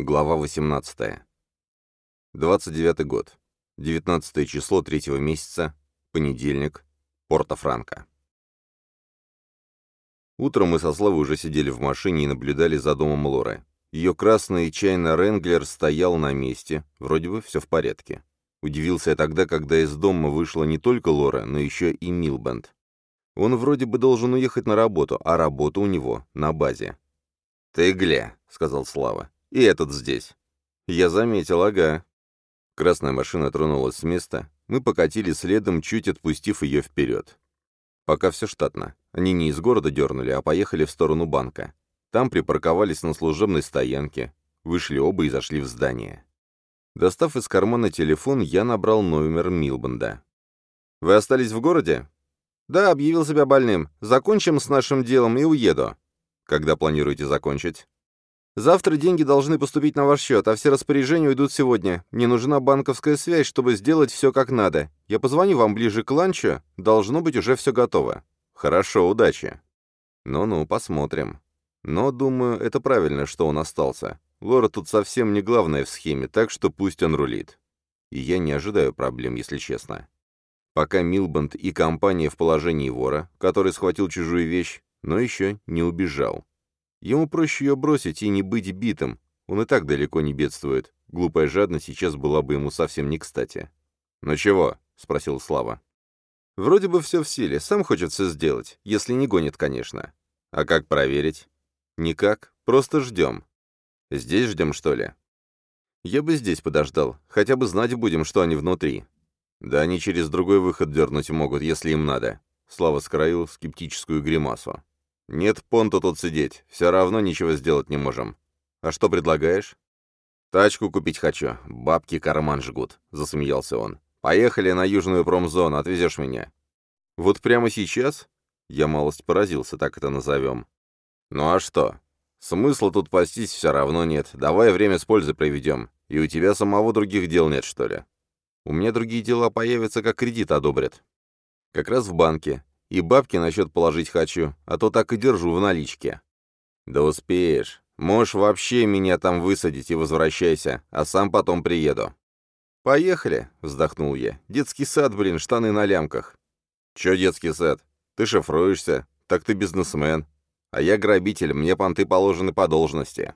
Глава 18. 29 год. 19 число третьего месяца. Понедельник. Порто-Франко. Утром мы со Славой уже сидели в машине и наблюдали за домом Лоры. Ее красный чайный Ренглер стоял на месте, вроде бы все в порядке. Удивился я тогда, когда из дома вышла не только Лора, но еще и Милбанд. Он вроде бы должен уехать на работу, а работа у него на базе. «Ты гля», — сказал Слава. И этот здесь. Я заметил, ага. Красная машина тронулась с места. Мы покатили следом, чуть отпустив ее вперед. Пока все штатно. Они не из города дернули, а поехали в сторону банка. Там припарковались на служебной стоянке, вышли оба и зашли в здание. Достав из кармана телефон, я набрал номер Милбанда. «Вы остались в городе?» «Да, объявил себя больным. Закончим с нашим делом и уеду». «Когда планируете закончить?» Завтра деньги должны поступить на ваш счет, а все распоряжения уйдут сегодня. Мне нужна банковская связь, чтобы сделать все как надо. Я позвоню вам ближе к ланчу, должно быть уже все готово. Хорошо, удачи. Ну-ну, посмотрим. Но, думаю, это правильно, что он остался. Лора тут совсем не главная в схеме, так что пусть он рулит. И я не ожидаю проблем, если честно. Пока Милбанд и компания в положении вора, который схватил чужую вещь, но еще не убежал. Ему проще ее бросить и не быть битым. Он и так далеко не бедствует. Глупая жадность сейчас была бы ему совсем не кстати. «Ну чего?» — спросил Слава. «Вроде бы все в силе. Сам хочет все сделать. Если не гонит, конечно. А как проверить?» «Никак. Просто ждем». «Здесь ждем, что ли?» «Я бы здесь подождал. Хотя бы знать будем, что они внутри». «Да они через другой выход дернуть могут, если им надо». Слава скроил скептическую гримасу. «Нет понту тут сидеть, все равно ничего сделать не можем. А что предлагаешь?» «Тачку купить хочу, бабки карман жгут», — засмеялся он. «Поехали на южную промзону, отвезешь меня». «Вот прямо сейчас?» Я малость поразился, так это назовем. «Ну а что? Смысла тут пастись все равно нет. Давай время с пользой проведем. И у тебя самого других дел нет, что ли?» «У меня другие дела появятся, как кредит одобрят». «Как раз в банке. И бабки на счет положить хочу, а то так и держу в наличке». «Да успеешь. Можешь вообще меня там высадить и возвращайся, а сам потом приеду». «Поехали», — вздохнул я. «Детский сад, блин, штаны на лямках». «Чё детский сад? Ты шифруешься, так ты бизнесмен. А я грабитель, мне понты положены по должности».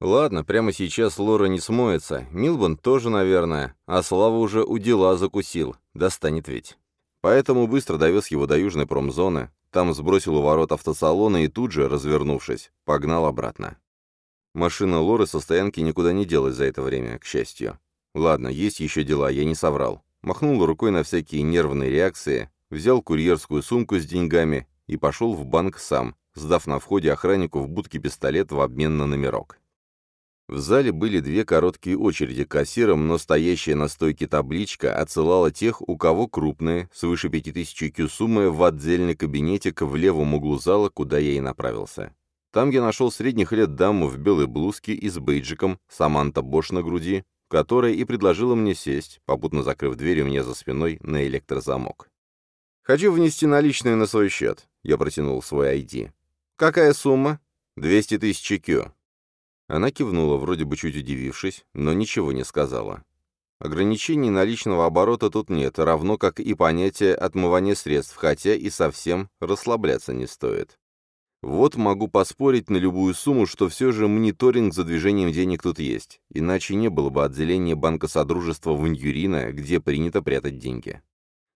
Ладно, прямо сейчас Лора не смоется, Милбан тоже, наверное, а Слава уже у дела закусил, достанет ведь. Поэтому быстро довез его до южной промзоны, там сбросил у ворот автосалона и тут же, развернувшись, погнал обратно. Машина Лоры со стоянки никуда не делась за это время, к счастью. Ладно, есть еще дела, я не соврал. Махнул рукой на всякие нервные реакции, взял курьерскую сумку с деньгами и пошел в банк сам, сдав на входе охраннику в будке пистолет в обмен на номерок. В зале были две короткие очереди кассирам, но стоящая на стойке табличка отсылала тех, у кого крупные, свыше 5000 кю суммы, в отдельный кабинетик в левом углу зала, куда я и направился. Там я нашел средних лет даму в белой блузке и с бейджиком, Саманта Бош на груди, которая и предложила мне сесть, попутно закрыв дверь у меня за спиной на электрозамок. «Хочу внести наличные на свой счет», — я протянул свой ID. «Какая сумма?» «200 тысяч кю». Она кивнула, вроде бы чуть удивившись, но ничего не сказала. Ограничений наличного оборота тут нет, равно как и понятие отмывания средств, хотя и совсем расслабляться не стоит. Вот могу поспорить на любую сумму, что все же мониторинг за движением денег тут есть, иначе не было бы отделения банка Содружества в Ньюрина, где принято прятать деньги.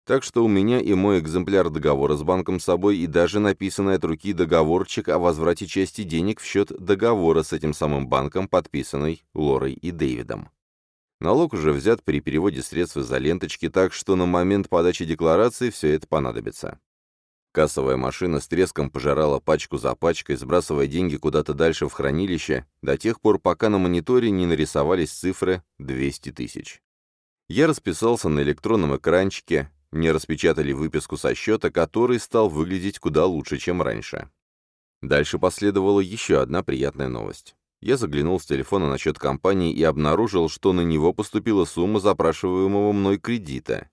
Так что у меня и мой экземпляр договора с банком с собой, и даже написанный от руки договорчик о возврате части денег в счет договора с этим самым банком, подписанный Лорой и Дэвидом. Налог уже взят при переводе средств из-за ленточки, так что на момент подачи декларации все это понадобится. Кассовая машина с треском пожирала пачку за пачкой, сбрасывая деньги куда-то дальше в хранилище, до тех пор, пока на мониторе не нарисовались цифры 200 тысяч. Я расписался на электронном экранчике, не распечатали выписку со счета, который стал выглядеть куда лучше, чем раньше. Дальше последовала еще одна приятная новость. Я заглянул с телефона на счет компании и обнаружил, что на него поступила сумма запрашиваемого мной кредита.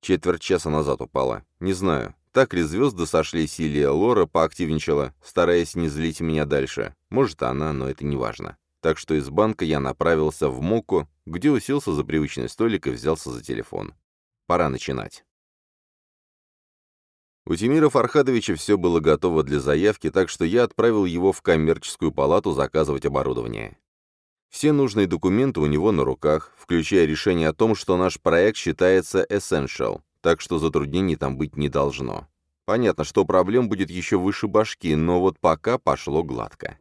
Четверть часа назад упала. Не знаю, так ли звезды сошлись или Лора поактивничала, стараясь не злить меня дальше. Может, она, но это не важно. так что из банка я направился в Моку, где уселся за привычный столик и взялся за телефон. Пора начинать. У Тимира Фархадовича все было готово для заявки, так что я отправил его в коммерческую палату заказывать оборудование. Все нужные документы у него на руках, включая решение о том, что наш проект считается essential, так что затруднений там быть не должно. Понятно, что проблем будет еще выше башки, но вот пока пошло гладко.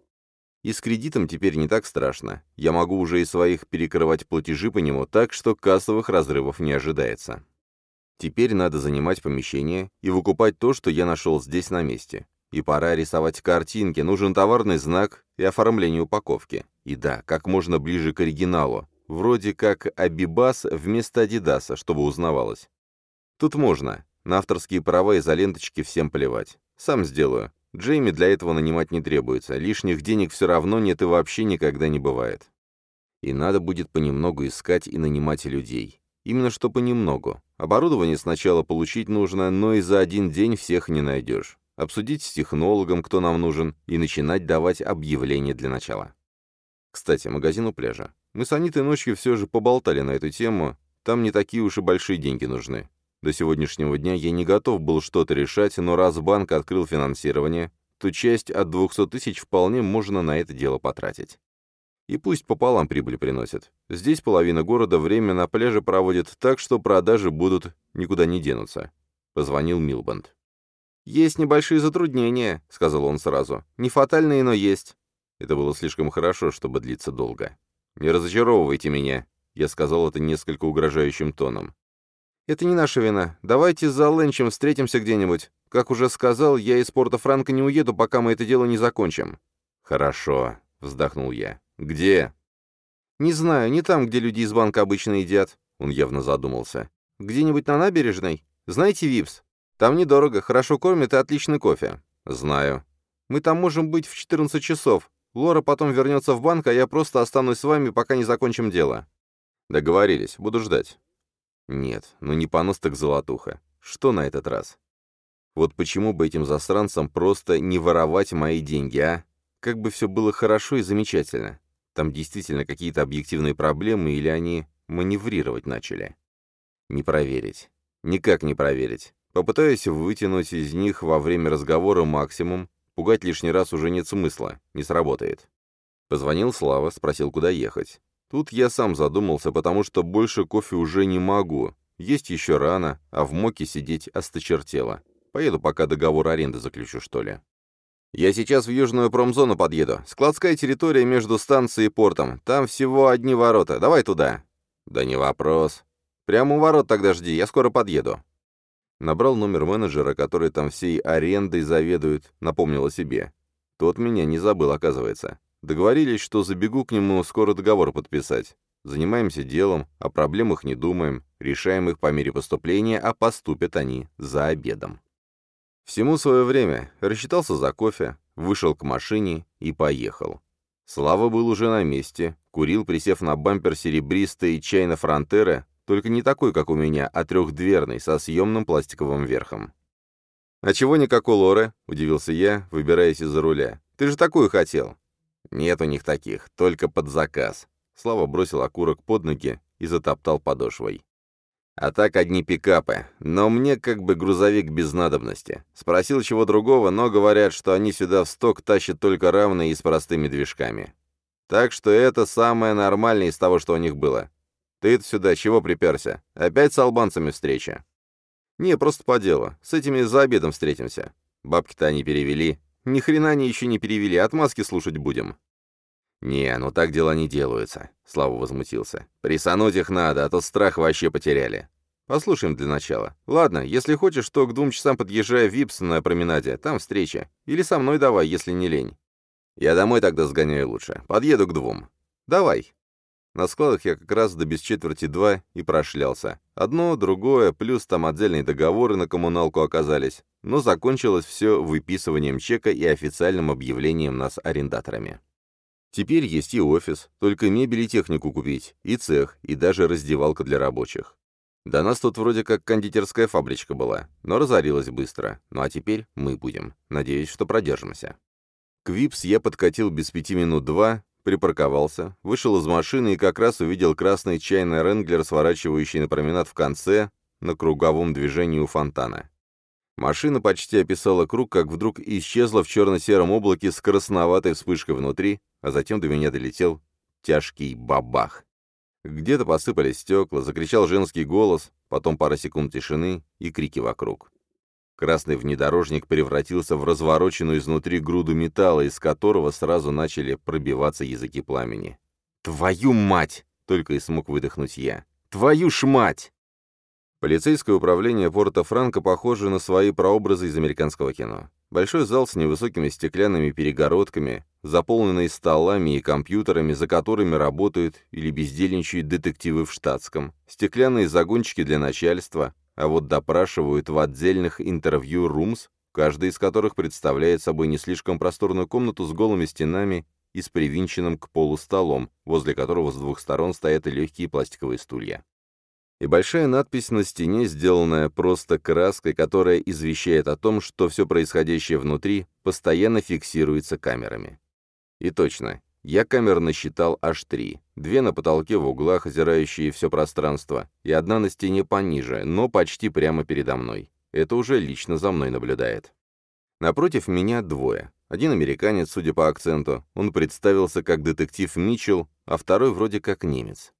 И с кредитом теперь не так страшно. Я могу уже и своих перекрывать платежи по нему так, что кассовых разрывов не ожидается. Теперь надо занимать помещение и выкупать то, что я нашел здесь на месте. И пора рисовать картинки, нужен товарный знак и оформление упаковки. И да, как можно ближе к оригиналу. Вроде как Абибас вместо Адидаса, чтобы узнавалось. Тут можно. На авторские права и за ленточки всем плевать. Сам сделаю. Джейми для этого нанимать не требуется. Лишних денег все равно нет и вообще никогда не бывает. И надо будет понемногу искать и нанимать людей. Именно что понемногу. Оборудование сначала получить нужно, но и за один день всех не найдешь. Обсудить с технологом, кто нам нужен, и начинать давать объявления для начала. Кстати, магазин у пляжа. Мы с Анитой ночью все же поболтали на эту тему. Там не такие уж и большие деньги нужны. До сегодняшнего дня я не готов был что-то решать, но раз банк открыл финансирование, то часть от 200 тысяч вполне можно на это дело потратить. И пусть пополам прибыль приносит. Здесь половина города время на пляже проводит так, что продажи будут никуда не денутся. Позвонил Милбанд. «Есть небольшие затруднения», — сказал он сразу. «Не фатальные, но есть». Это было слишком хорошо, чтобы длиться долго. «Не разочаровывайте меня», — я сказал это несколько угрожающим тоном. «Это не наша вина. Давайте за ленчем встретимся где-нибудь. Как уже сказал, я из порта Франка не уеду, пока мы это дело не закончим». «Хорошо», — вздохнул я. «Где?» «Не знаю, не там, где люди из банка обычно едят». Он явно задумался. «Где-нибудь на набережной? Знаете Випс? Там недорого, хорошо кормят и отличный кофе». «Знаю». «Мы там можем быть в 14 часов. Лора потом вернется в банк, а я просто останусь с вами, пока не закончим дело». «Договорились, буду ждать». «Нет, ну не понос так золотуха. Что на этот раз?» «Вот почему бы этим засранцам просто не воровать мои деньги, а? Как бы все было хорошо и замечательно. Там действительно какие-то объективные проблемы или они маневрировать начали? Не проверить. Никак не проверить. Попытаюсь вытянуть из них во время разговора максимум, пугать лишний раз уже нет смысла, не сработает. Позвонил Слава, спросил, куда ехать. Тут я сам задумался, потому что больше кофе уже не могу. Есть еще рано, а в моке сидеть осточертело. Поеду пока договор аренды заключу, что ли. «Я сейчас в южную промзону подъеду. Складская территория между станцией и портом. Там всего одни ворота. Давай туда». «Да не вопрос. Прямо у ворот тогда жди, я скоро подъеду». Набрал номер менеджера, который там всей арендой заведует, напомнил о себе. Тот меня не забыл, оказывается. Договорились, что забегу к нему скоро договор подписать. Занимаемся делом, о проблемах не думаем, решаем их по мере поступления, а поступят они за обедом. Всему свое время. Рассчитался за кофе, вышел к машине и поехал. Слава был уже на месте, курил, присев на бампер серебристой чайно фронтера, только не такой, как у меня, а трехдверный, со съемным пластиковым верхом. «А чего никакой Лоры?» — удивился я, выбираясь из-за руля. «Ты же такую хотел». «Нет у них таких, только под заказ». Слава бросил окурок под ноги и затоптал подошвой. А так одни пикапы. Но мне как бы грузовик без надобности. Спросил чего другого, но говорят, что они сюда в сток тащат только равные и с простыми движками. Так что это самое нормальное из того, что у них было. ты сюда чего приперся? Опять с албанцами встреча? Не, просто по делу. С этими за обедом встретимся. Бабки-то они перевели. Ни хрена они еще не перевели, отмазки слушать будем. «Не, ну так дела не делаются», — Слава возмутился. «Присануть их надо, а то страх вообще потеряли». «Послушаем для начала. Ладно, если хочешь, то к двум часам подъезжай в Випс на променаде, там встреча. Или со мной давай, если не лень». «Я домой тогда сгоняю лучше. Подъеду к двум». «Давай». На складах я как раз до без четверти два и прошлялся. Одно, другое, плюс там отдельные договоры на коммуналку оказались. Но закончилось все выписыванием чека и официальным объявлением нас арендаторами. Теперь есть и офис, только мебель и технику купить, и цех, и даже раздевалка для рабочих. До нас тут вроде как кондитерская фабричка была, но разорилась быстро. Ну а теперь мы будем. Надеюсь, что продержимся. К Випс я подкатил без пяти минут два, припарковался, вышел из машины и как раз увидел красный чайный Ренглер, сворачивающий на променад в конце, на круговом движении у фонтана. Машина почти описала круг, как вдруг исчезла в черно-сером облаке с красноватой вспышкой внутри, а затем до меня долетел тяжкий бабах. Где-то посыпались стекла, закричал женский голос, потом пара секунд тишины и крики вокруг. Красный внедорожник превратился в развороченную изнутри груду металла, из которого сразу начали пробиваться языки пламени. «Твою мать!» — только и смог выдохнуть я. «Твою ж мать!» Полицейское управление Порто-Франко похоже на свои прообразы из американского кино. Большой зал с невысокими стеклянными перегородками, заполненный столами и компьютерами, за которыми работают или бездельничают детективы в штатском, стеклянные загончики для начальства, а вот допрашивают в отдельных интервью-румс, каждый из которых представляет собой не слишком просторную комнату с голыми стенами и с привинченным к полу столом, возле которого с двух сторон стоят легкие пластиковые стулья. И большая надпись на стене, сделанная просто краской, которая извещает о том, что все происходящее внутри постоянно фиксируется камерами. И точно, я камер насчитал аж три. Две на потолке в углах, озирающие все пространство, и одна на стене пониже, но почти прямо передо мной. Это уже лично за мной наблюдает. Напротив меня двое. Один американец, судя по акценту, он представился как детектив Митчелл, а второй вроде как немец.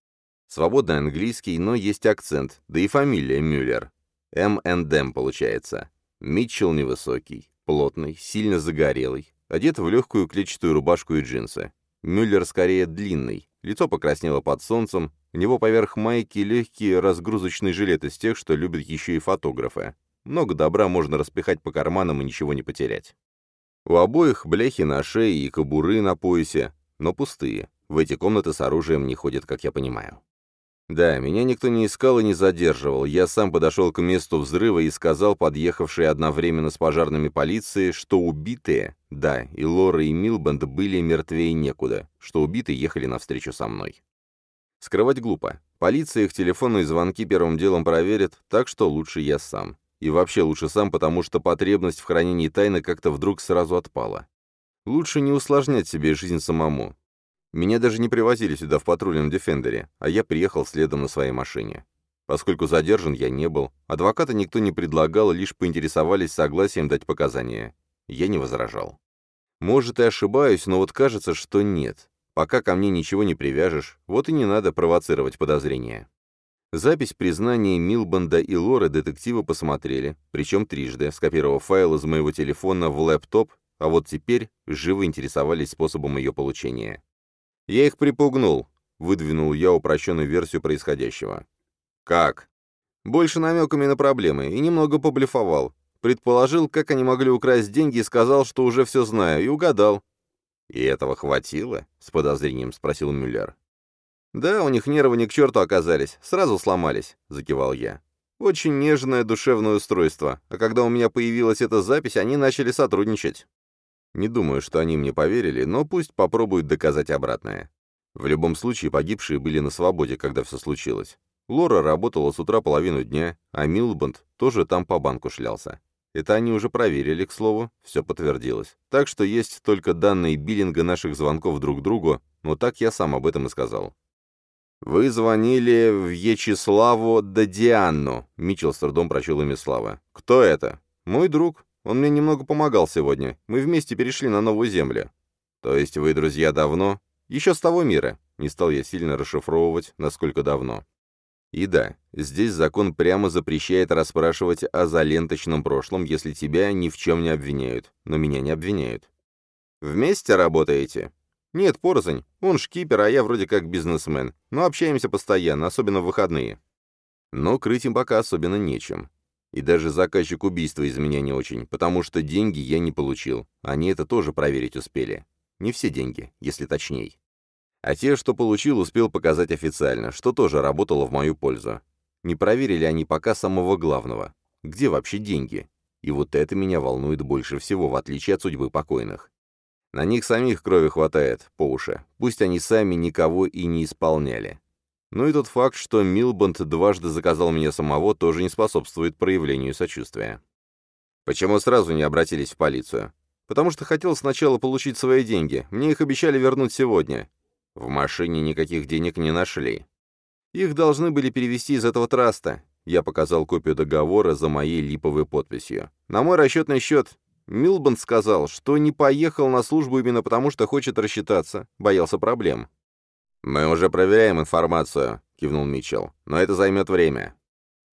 Свободный английский, но есть акцент, да и фамилия Мюллер. М. получается. Митчелл невысокий, плотный, сильно загорелый, одет в легкую клетчатую рубашку и джинсы. Мюллер скорее длинный, лицо покраснело под солнцем, у него поверх майки легкий разгрузочный жилет из тех, что любят еще и фотографы. Много добра можно распихать по карманам и ничего не потерять. У обоих бляхи на шее и кобуры на поясе, но пустые. В эти комнаты с оружием не ходят, как я понимаю. Да, меня никто не искал и не задерживал. Я сам подошел к месту взрыва и сказал подъехавшей одновременно с пожарными полицией, что убитые, да, и Лора, и Милбанд были мертвее некуда, что убитые ехали навстречу со мной. Скрывать глупо. Полиция их телефонные звонки первым делом проверит, так что лучше я сам. И вообще лучше сам, потому что потребность в хранении тайны как-то вдруг сразу отпала. Лучше не усложнять себе жизнь самому. Меня даже не привозили сюда в патрульном «Дефендере», а я приехал следом на своей машине. Поскольку задержан я не был, адвоката никто не предлагал, лишь поинтересовались согласием дать показания. Я не возражал. Может, и ошибаюсь, но вот кажется, что нет. Пока ко мне ничего не привяжешь, вот и не надо провоцировать подозрения. Запись признания Милбанда и Лоры детективы посмотрели, причем трижды, скопировав файл из моего телефона в лэптоп, а вот теперь живо интересовались способом ее получения. «Я их припугнул», — выдвинул я упрощенную версию происходящего. «Как?» Больше намеками на проблемы, и немного поблефовал. Предположил, как они могли украсть деньги, и сказал, что уже все знаю, и угадал. «И этого хватило?» — с подозрением спросил Мюллер. «Да, у них нервы ни к черту оказались, сразу сломались», — закивал я. «Очень нежное душевное устройство, а когда у меня появилась эта запись, они начали сотрудничать». Не думаю, что они мне поверили, но пусть попробуют доказать обратное. В любом случае, погибшие были на свободе, когда все случилось. Лора работала с утра половину дня, а Милбанд тоже там по банку шлялся. Это они уже проверили, к слову, все подтвердилось. Так что есть только данные биллинга наших звонков друг другу, но так я сам об этом и сказал. «Вы звонили в Ячеславу Дадианну», — Митчелл с трудом прочел имя Слава. «Кто это?» «Мой друг. Он мне немного помогал сегодня. Мы вместе перешли на новую землю. То есть вы друзья давно? Еще с того мира. Не стал я сильно расшифровывать, насколько давно. И да, здесь закон прямо запрещает расспрашивать о заленточном прошлом, если тебя ни в чем не обвиняют. Но меня не обвиняют. Вместе работаете? Нет, порознь. Он шкипер, а я вроде как бизнесмен. Но общаемся постоянно, особенно в выходные. Но крыть им пока особенно нечем. И даже заказчик убийства из меня не очень, потому что деньги я не получил. Они это тоже проверить успели. Не все деньги, если точней. А те, что получил, успел показать официально, что тоже работало в мою пользу. Не проверили они пока самого главного. Где вообще деньги? И вот это меня волнует больше всего, в отличие от судьбы покойных. На них самих крови хватает, по уши. Пусть они сами никого и не исполняли. Ну и тот факт, что Милбанд дважды заказал меня самого, тоже не способствует проявлению сочувствия. Почему сразу не обратились в полицию? Потому что хотел сначала получить свои деньги. Мне их обещали вернуть сегодня. В машине никаких денег не нашли. Их должны были перевести из этого траста. Я показал копию договора за моей липовой подписью. На мой расчетный счет Милбанд сказал, что не поехал на службу именно потому, что хочет рассчитаться, боялся проблем. «Мы уже проверяем информацию», — кивнул Митчелл, — «но это займет время.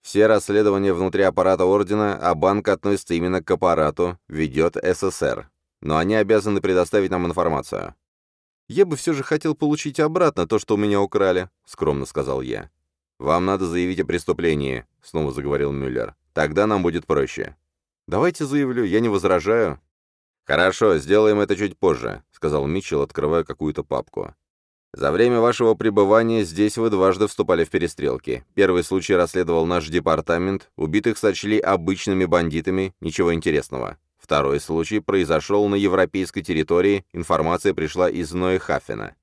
Все расследования внутри аппарата Ордена, а банк относится именно к аппарату, ведет СССР. Но они обязаны предоставить нам информацию». «Я бы все же хотел получить обратно то, что у меня украли», — скромно сказал я. «Вам надо заявить о преступлении», — снова заговорил Мюллер. «Тогда нам будет проще». «Давайте заявлю, я не возражаю». «Хорошо, сделаем это чуть позже», — сказал Митчелл, открывая какую-то папку. «За время вашего пребывания здесь вы дважды вступали в перестрелки. Первый случай расследовал наш департамент, убитых сочли обычными бандитами, ничего интересного. Второй случай произошел на европейской территории, информация пришла из Нойхафена.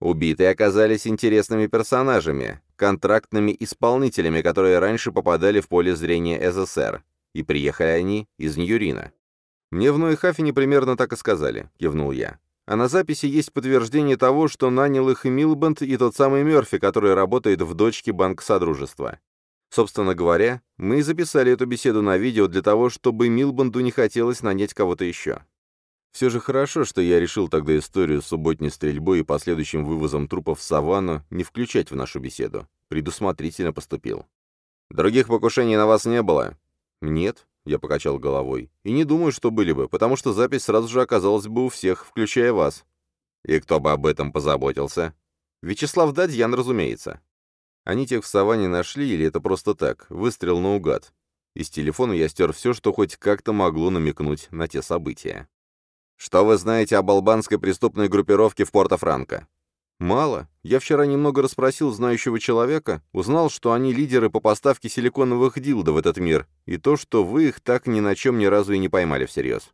Убитые оказались интересными персонажами, контрактными исполнителями, которые раньше попадали в поле зрения СССР, и приехали они из Ньюрина. «Мне в Нойхафене примерно так и сказали», — кивнул я. «А на записи есть подтверждение того, что нанял их и Милбанд, и тот самый Мерфи, который работает в дочке Банка Содружества. Собственно говоря, мы записали эту беседу на видео для того, чтобы Милбанду не хотелось нанять кого-то еще. Все же хорошо, что я решил тогда историю с субботней стрельбой и последующим вывозом трупов в саванну не включать в нашу беседу. Предусмотрительно поступил. «Других покушений на вас не было?» «Нет», — я покачал головой. «И не думаю, что были бы, потому что запись сразу же оказалась бы у всех, включая вас». «И кто бы об этом позаботился?» «Вячеслав Дадьян, разумеется». Они тех в саванне нашли или это просто так, выстрел наугад? Из телефона я стер все, что хоть как-то могло намекнуть на те события. «Что вы знаете об албанской преступной группировке в Порто-Франко?» «Мало. Я вчера немного расспросил знающего человека, узнал, что они лидеры по поставке силиконовых дилдо в этот мир, и то, что вы их так ни на чем ни разу и не поймали всерьез».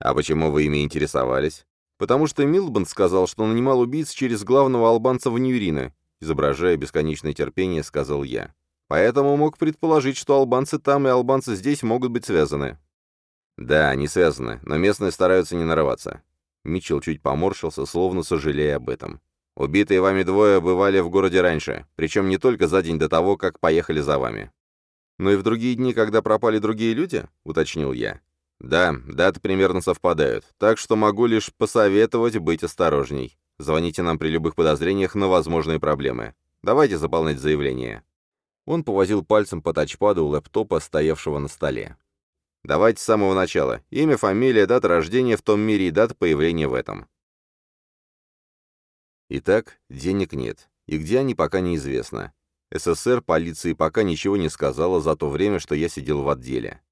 «А почему вы ими интересовались?» «Потому что Милбанд сказал, что нанимал убийц через главного албанца в Ньюрина, изображая бесконечное терпение, сказал я. Поэтому мог предположить, что албанцы там и албанцы здесь могут быть связаны. Да, они связаны, но местные стараются не нарываться. Митчелл чуть поморщился, словно сожалея об этом. Убитые вами двое бывали в городе раньше, причем не только за день до того, как поехали за вами. «Но и в другие дни, когда пропали другие люди?» — уточнил я. «Да, даты примерно совпадают, так что могу лишь посоветовать быть осторожней. Звоните нам при любых подозрениях на возможные проблемы. Давайте заполнять заявление». Он повозил пальцем по тачпаду у лэптопа, стоявшего на столе. «Давайте с самого начала. Имя, фамилия, дата рождения в том мире и дата появления в этом». Итак, денег нет. И где они, пока неизвестно. СССР полиции пока ничего не сказала за то время, что я сидел в отделе.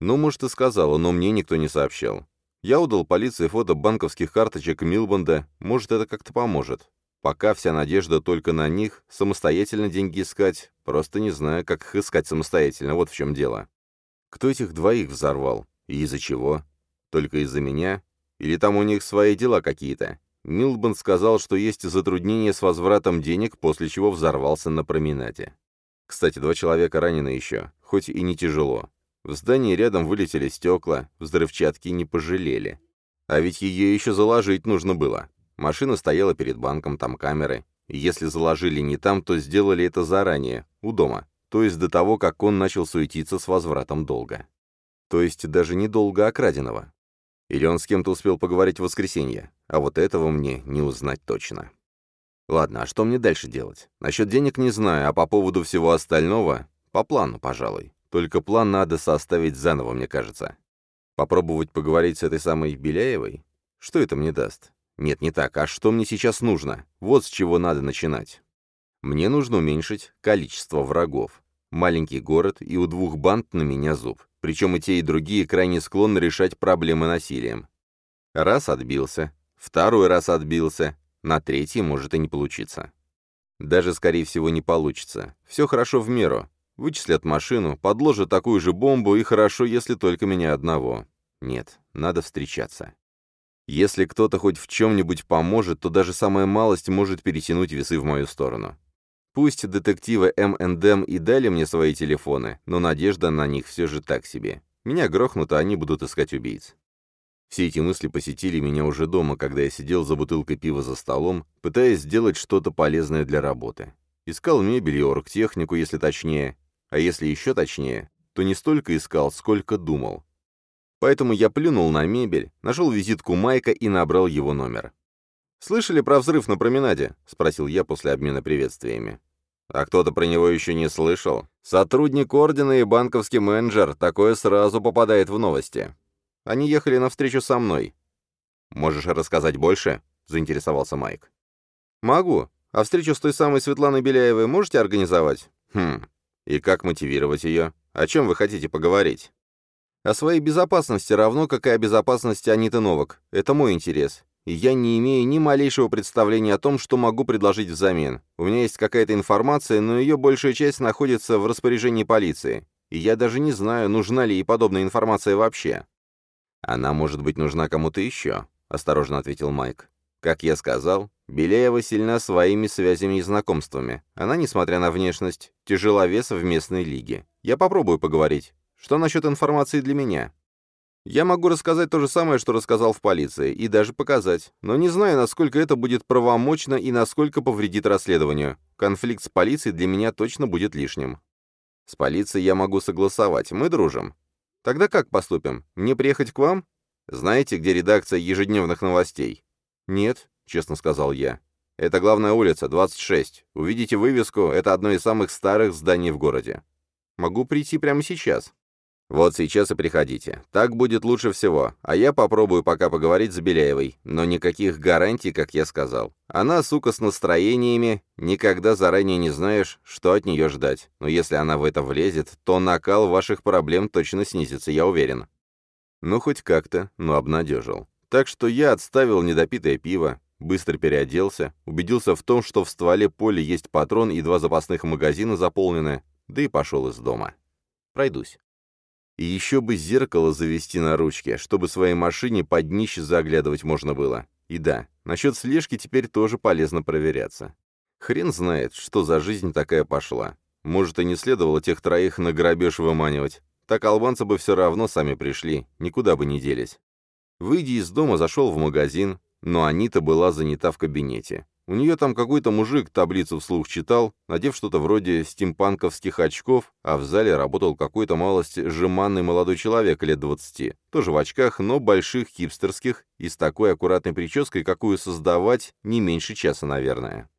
Ну, может, и сказала, но мне никто не сообщал. Я удал полиции фото банковских карточек Милбанда, может, это как-то поможет. Пока вся надежда только на них, самостоятельно деньги искать, просто не знаю, как их искать самостоятельно, вот в чем дело. Кто этих двоих взорвал? И из-за чего? Только из-за меня? Или там у них свои дела какие-то? Милбанд сказал, что есть затруднения с возвратом денег, после чего взорвался на променаде. Кстати, два человека ранены еще, хоть и не тяжело. В здании рядом вылетели стекла, взрывчатки не пожалели. А ведь ее еще заложить нужно было. Машина стояла перед банком, там камеры. Если заложили не там, то сделали это заранее, у дома. То есть до того, как он начал суетиться с возвратом долга. То есть даже не долга, а краденого. Или он с кем-то успел поговорить в воскресенье. А вот этого мне не узнать точно. Ладно, а что мне дальше делать? Насчет денег не знаю, а по поводу всего остального — по плану, пожалуй. Только план надо составить заново, мне кажется. Попробовать поговорить с этой самой Беляевой? Что это мне даст? Нет, не так. А что мне сейчас нужно? Вот с чего надо начинать. Мне нужно уменьшить количество врагов. Маленький город, и у двух банд на меня зуб. Причем и те, и другие крайне склонны решать проблемы насилием. Раз отбился, второй раз отбился, на третий может и не получиться. Даже, скорее всего, не получится. Все хорошо в меру. Вычислят машину, подложат такую же бомбу, и хорошо, если только меня одного. Нет, надо встречаться. Если кто-то хоть в чем-нибудь поможет, то даже самая малость может перетянуть весы в мою сторону. Пусть детективы МНДМ и дали мне свои телефоны, но надежда на них все же так себе. Меня грохнут, а они будут искать убийц. Все эти мысли посетили меня уже дома, когда я сидел за бутылкой пива за столом, пытаясь сделать что-то полезное для работы. Искал мебель и оргтехнику, если точнее, а если еще точнее, то не столько искал, сколько думал. Поэтому я плюнул на мебель, нашел визитку Майка и набрал его номер. «Слышали про взрыв на променаде?» — спросил я после обмена приветствиями. «А кто-то про него еще не слышал? Сотрудник ордена и банковский менеджер, такое сразу попадает в новости. Они ехали навстречу со мной. «Можешь рассказать больше?» — заинтересовался Майк. «Могу. А встречу с той самой Светланой Беляевой можете организовать?» «Хм. И как мотивировать ее? О чем вы хотите поговорить?» «О своей безопасности, равно как и о безопасности Аниты Новак. Это мой интерес. И я не имею ни малейшего представления о том, что могу предложить взамен. У меня есть какая-то информация, но ее большая часть находится в распоряжении полиции. И я даже не знаю, нужна ли ей подобная информация вообще. «Она может быть нужна кому-то еще», — осторожно ответил Майк. «Как я сказал, Беляева сильна своими связями и знакомствами. Она, несмотря на внешность, тяжеловес в местной лиге. Я попробую поговорить. Что насчет информации для меня?» «Я могу рассказать то же самое, что рассказал в полиции, и даже показать, но не знаю, насколько это будет правомочно и насколько повредит расследованию. Конфликт с полицией для меня точно будет лишним. С полицией я могу согласовать, мы дружим. Тогда как поступим? Мне приехать к вам? Знаете, где редакция ежедневных новостей? Нет, честно сказал я. Это главная улица, 26. Увидите вывеску, это одно из самых старых зданий в городе. Могу прийти прямо сейчас. Вот сейчас и приходите. Так будет лучше всего. А я попробую пока поговорить с Беляевой. Но никаких гарантий, как я сказал. Она, сука, с настроениями. Никогда заранее не знаешь, что от нее ждать. Но если она в это влезет, то накал ваших проблем точно снизится, я уверен. Ну, хоть как-то, но обнадежил. Так что я отставил недопитое пиво, быстро переоделся, убедился в том, что в стволе поля есть патрон и два запасных магазина заполнены, да и пошел из дома. Пройдусь. И еще бы зеркало завести на ручке, чтобы своей машине под днище заглядывать можно было. И да, насчет слежки теперь тоже полезно проверяться. Хрен знает, что за жизнь такая пошла. Может, и не следовало тех троих на грабеж выманивать. Так албанцы бы все равно сами пришли, никуда бы не делись. Выйдя из дома, зашел в магазин, но Анита была занята в кабинете. У нее там какой-то мужик таблицу вслух читал, надев что-то вроде стимпанковских очков, а в зале работал какой-то малость жеманный молодой человек лет двадцати, тоже в очках, но больших хипстерских и с такой аккуратной прической, какую создавать не меньше часа, наверное.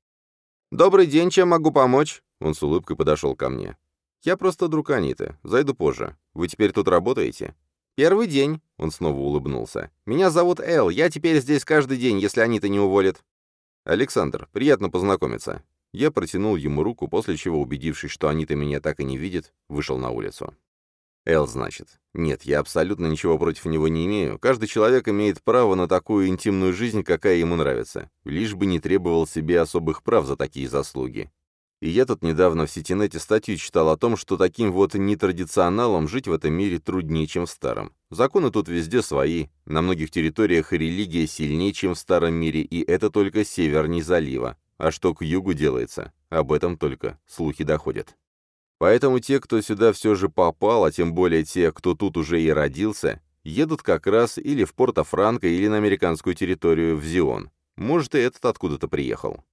«Добрый день, чем могу помочь?» Он с улыбкой подошел ко мне. «Я просто друг Аниты. Зайду позже. Вы теперь тут работаете?» «Первый день», — он снова улыбнулся. «Меня зовут Эл. Я теперь здесь каждый день, если Анита не уволит». «Александр, приятно познакомиться». Я протянул ему руку, после чего, убедившись, что Анита меня так и не видит, вышел на улицу. Эл, значит. Нет, я абсолютно ничего против него не имею. Каждый человек имеет право на такую интимную жизнь, какая ему нравится, лишь бы не требовал себе особых прав за такие заслуги. И я тут недавно в сетинете статью читал о том, что таким вот нетрадиционалам жить в этом мире труднее, чем в старом. Законы тут везде свои, на многих территориях религия сильнее, чем в старом мире, и это только северней залива. А что к югу делается, об этом только слухи доходят. Поэтому те, кто сюда все же попал, а тем более те, кто тут уже и родился, едут как раз или в Порто-Франко, или на американскую территорию, в Зион. Может, и этот откуда-то приехал.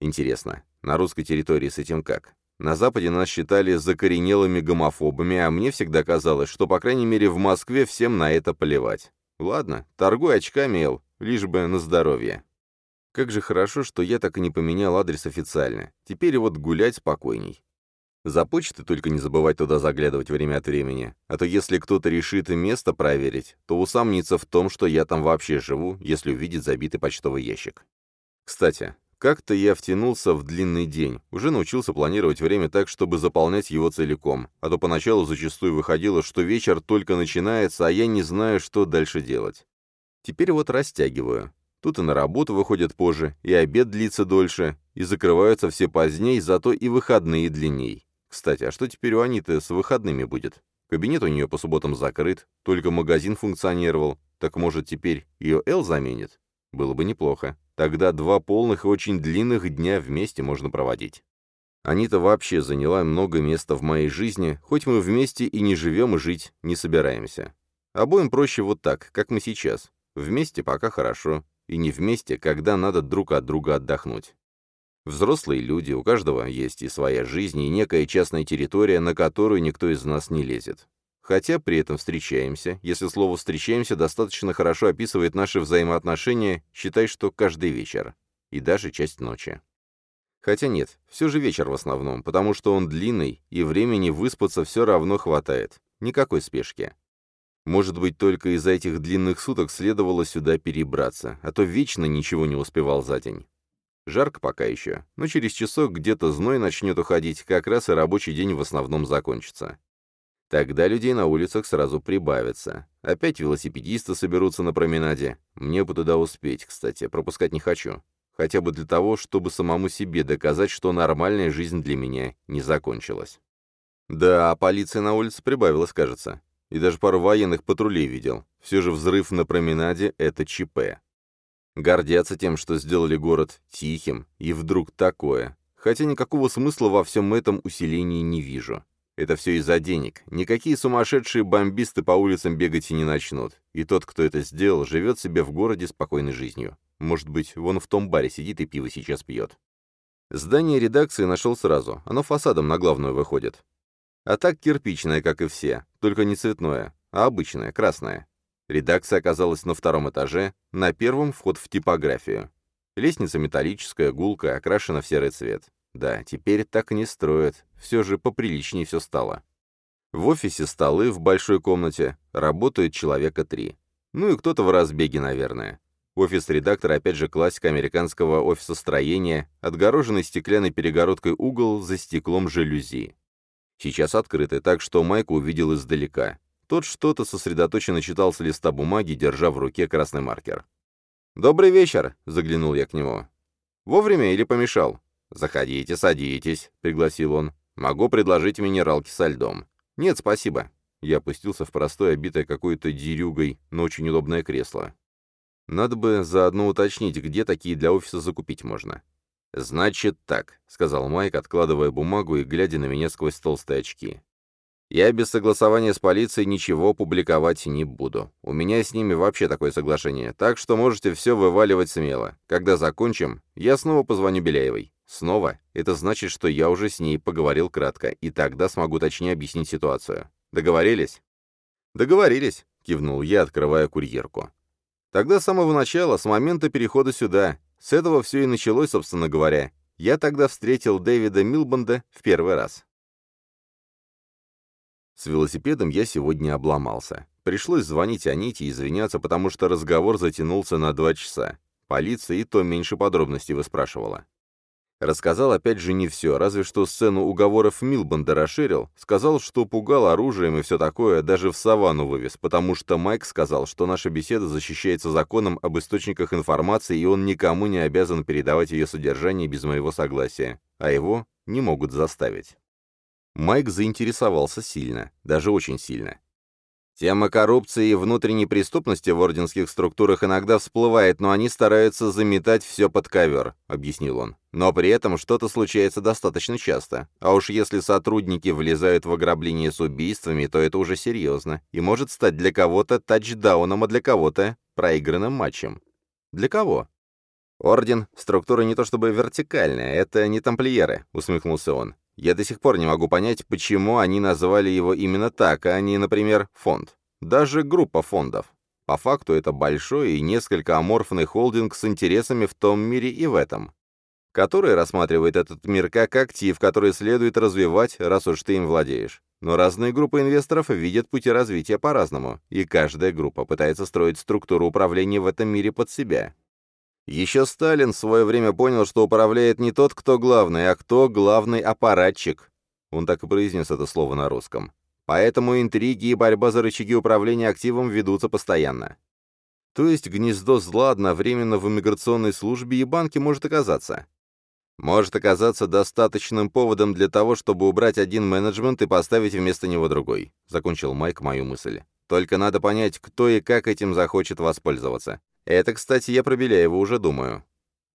Интересно, на русской территории с этим как? На Западе нас считали закоренелыми гомофобами, а мне всегда казалось, что, по крайней мере, в Москве всем на это плевать. Ладно, торгуй очками, Эл, лишь бы на здоровье. Как же хорошо, что я так и не поменял адрес официально. Теперь вот гулять спокойней. За почты только не забывать туда заглядывать время от времени, а то если кто-то решит место проверить, то усомнится в том, что я там вообще живу, если увидит забитый почтовый ящик. Кстати, как-то я втянулся в длинный день, уже научился планировать время так, чтобы заполнять его целиком, а то поначалу зачастую выходило, что вечер только начинается, а я не знаю, что дальше делать. Теперь вот растягиваю. Тут и на работу выходят позже, и обед длится дольше, и закрываются все поздней, зато и выходные длинней. Кстати, а что теперь у Аниты с выходными будет? Кабинет у нее по субботам закрыт, только магазин функционировал, так может теперь ее Эл заменит? Было бы неплохо. Тогда два полных и очень длинных дня вместе можно проводить. Анита вообще заняла много места в моей жизни, хоть мы вместе и не живем и жить не собираемся. Обоим проще вот так, как мы сейчас. Вместе пока хорошо, и не вместе, когда надо друг от друга отдохнуть. Взрослые люди, у каждого есть и своя жизнь, и некая частная территория, на которую никто из нас не лезет. Хотя при этом встречаемся, если слово «встречаемся» достаточно хорошо описывает наши взаимоотношения, считай, что каждый вечер. И даже часть ночи. Хотя нет, все же вечер в основном, потому что он длинный, и времени выспаться все равно хватает. Никакой спешки. Может быть, только из-за этих длинных суток следовало сюда перебраться, а то вечно ничего не успевал за день. Жарко пока еще, но через часок где-то зной начнет уходить, как раз и рабочий день в основном закончится. Тогда людей на улицах сразу прибавится. Опять велосипедисты соберутся на променаде. Мне бы туда успеть, кстати, пропускать не хочу. Хотя бы для того, чтобы самому себе доказать, что нормальная жизнь для меня не закончилась. Да, полиция на улице прибавилась, кажется и даже пару военных патрулей видел. Все же взрыв на променаде — это ЧП. Гордятся тем, что сделали город тихим, и вдруг такое. Хотя никакого смысла во всем этом усилении не вижу. Это все из-за денег. Никакие сумасшедшие бомбисты по улицам бегать и не начнут. И тот, кто это сделал, живет себе в городе спокойной жизнью. Может быть, вон в том баре сидит и пиво сейчас пьет. Здание редакции нашел сразу. Оно фасадом на главную выходит. А так кирпичное, как и все, только не цветное, а обычное, красное. Редакция оказалась на втором этаже, на первом вход в типографию. Лестница металлическая, гулкая, окрашена в серый цвет. Да, теперь так не строят, все же поприличнее все стало. В офисе столы в большой комнате, работают человека три. Ну и кто-то в разбеге, наверное. Офис редактора опять же классика американского офиса строения, отгороженный стеклянной перегородкой угол за стеклом жалюзи. Сейчас открыты, так что Майк увидел издалека. Тот что-то сосредоточенно читал с листа бумаги, держа в руке красный маркер. «Добрый вечер!» — заглянул я к нему. «Вовремя или помешал?» «Заходите, садитесь», — пригласил он. «Могу предложить минералки со льдом». «Нет, спасибо». Я опустился в простое, обитое какой-то дерюгой, но очень удобное кресло. Надо бы заодно уточнить, где такие для офиса закупить можно. «Значит так», — сказал Майк, откладывая бумагу и глядя на меня сквозь толстые очки. «Я без согласования с полицией ничего публиковать не буду. У меня с ними вообще такое соглашение, так что можете все вываливать смело. Когда закончим, я снова позвоню Беляевой. Снова? Это значит, что я уже с ней поговорил кратко, и тогда смогу точнее объяснить ситуацию. Договорились?» «Договорились», — кивнул я, открывая курьерку. «Тогда с самого начала, с момента перехода сюда, с этого все и началось, собственно говоря. Я тогда встретил Дэвида Милбанда в первый раз. С велосипедом я сегодня обломался. Пришлось звонить Аните и извиняться, потому что разговор затянулся на два часа. Полиция и то меньше подробностей выспрашивала. Рассказал опять же не все, разве что сцену уговоров Милбанда расширил, сказал, что пугал оружием и все такое, даже в саванну вывез, потому что Майк сказал, что наша беседа защищается законом об источниках информации, и он никому не обязан передавать ее содержание без моего согласия, а его не могут заставить. Майк заинтересовался сильно, даже очень сильно. Тема коррупции и внутренней преступности в орденских структурах иногда всплывает, но они стараются заметать все под ковер», — объяснил он. «Но при этом что-то случается достаточно часто. А уж если сотрудники влезают в ограбление с убийствами, то это уже серьезно и может стать для кого-то тачдауном, а для кого-то проигранным матчем». «Для кого?» «Орден — структура не то чтобы вертикальная, это не тамплиеры», — усмехнулся он. Я до сих пор не могу понять, почему они назвали его именно так, а не, например, фонд. Даже группа фондов. По факту это большой и несколько аморфный холдинг с интересами в том мире и в этом, который рассматривает этот мир как актив, который следует развивать, раз уж ты им владеешь. Но разные группы инвесторов видят пути развития по-разному, и каждая группа пытается строить структуру управления в этом мире под себя. Еще Сталин в свое время понял, что управляет не тот, кто главный, а кто главный аппаратчик. Он так и произнес это слово на русском. Поэтому интриги и борьба за рычаги управления активом ведутся постоянно. То есть гнездо зла одновременно в иммиграционной службе и банке может оказаться. Может оказаться достаточным поводом для того, чтобы убрать один менеджмент и поставить вместо него другой. Закончил Майк мою мысль. Только надо понять, кто и как этим захочет воспользоваться. Это, кстати, я про Беляева уже думаю.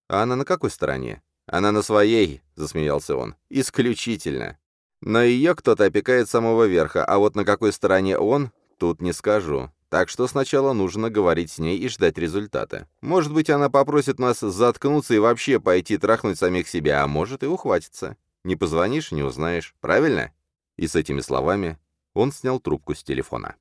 А она на какой стороне? Она на своей, засмеялся он. Исключительно. Но ее кто-то опекает с самого верха, а вот на какой стороне он, тут не скажу. Так что сначала нужно говорить с ней и ждать результата. Может быть, она попросит нас заткнуться и вообще пойти трахнуть самих себя, а может и ухватится. Не позвонишь — не узнаешь. Правильно?» И с этими словами он снял трубку с телефона.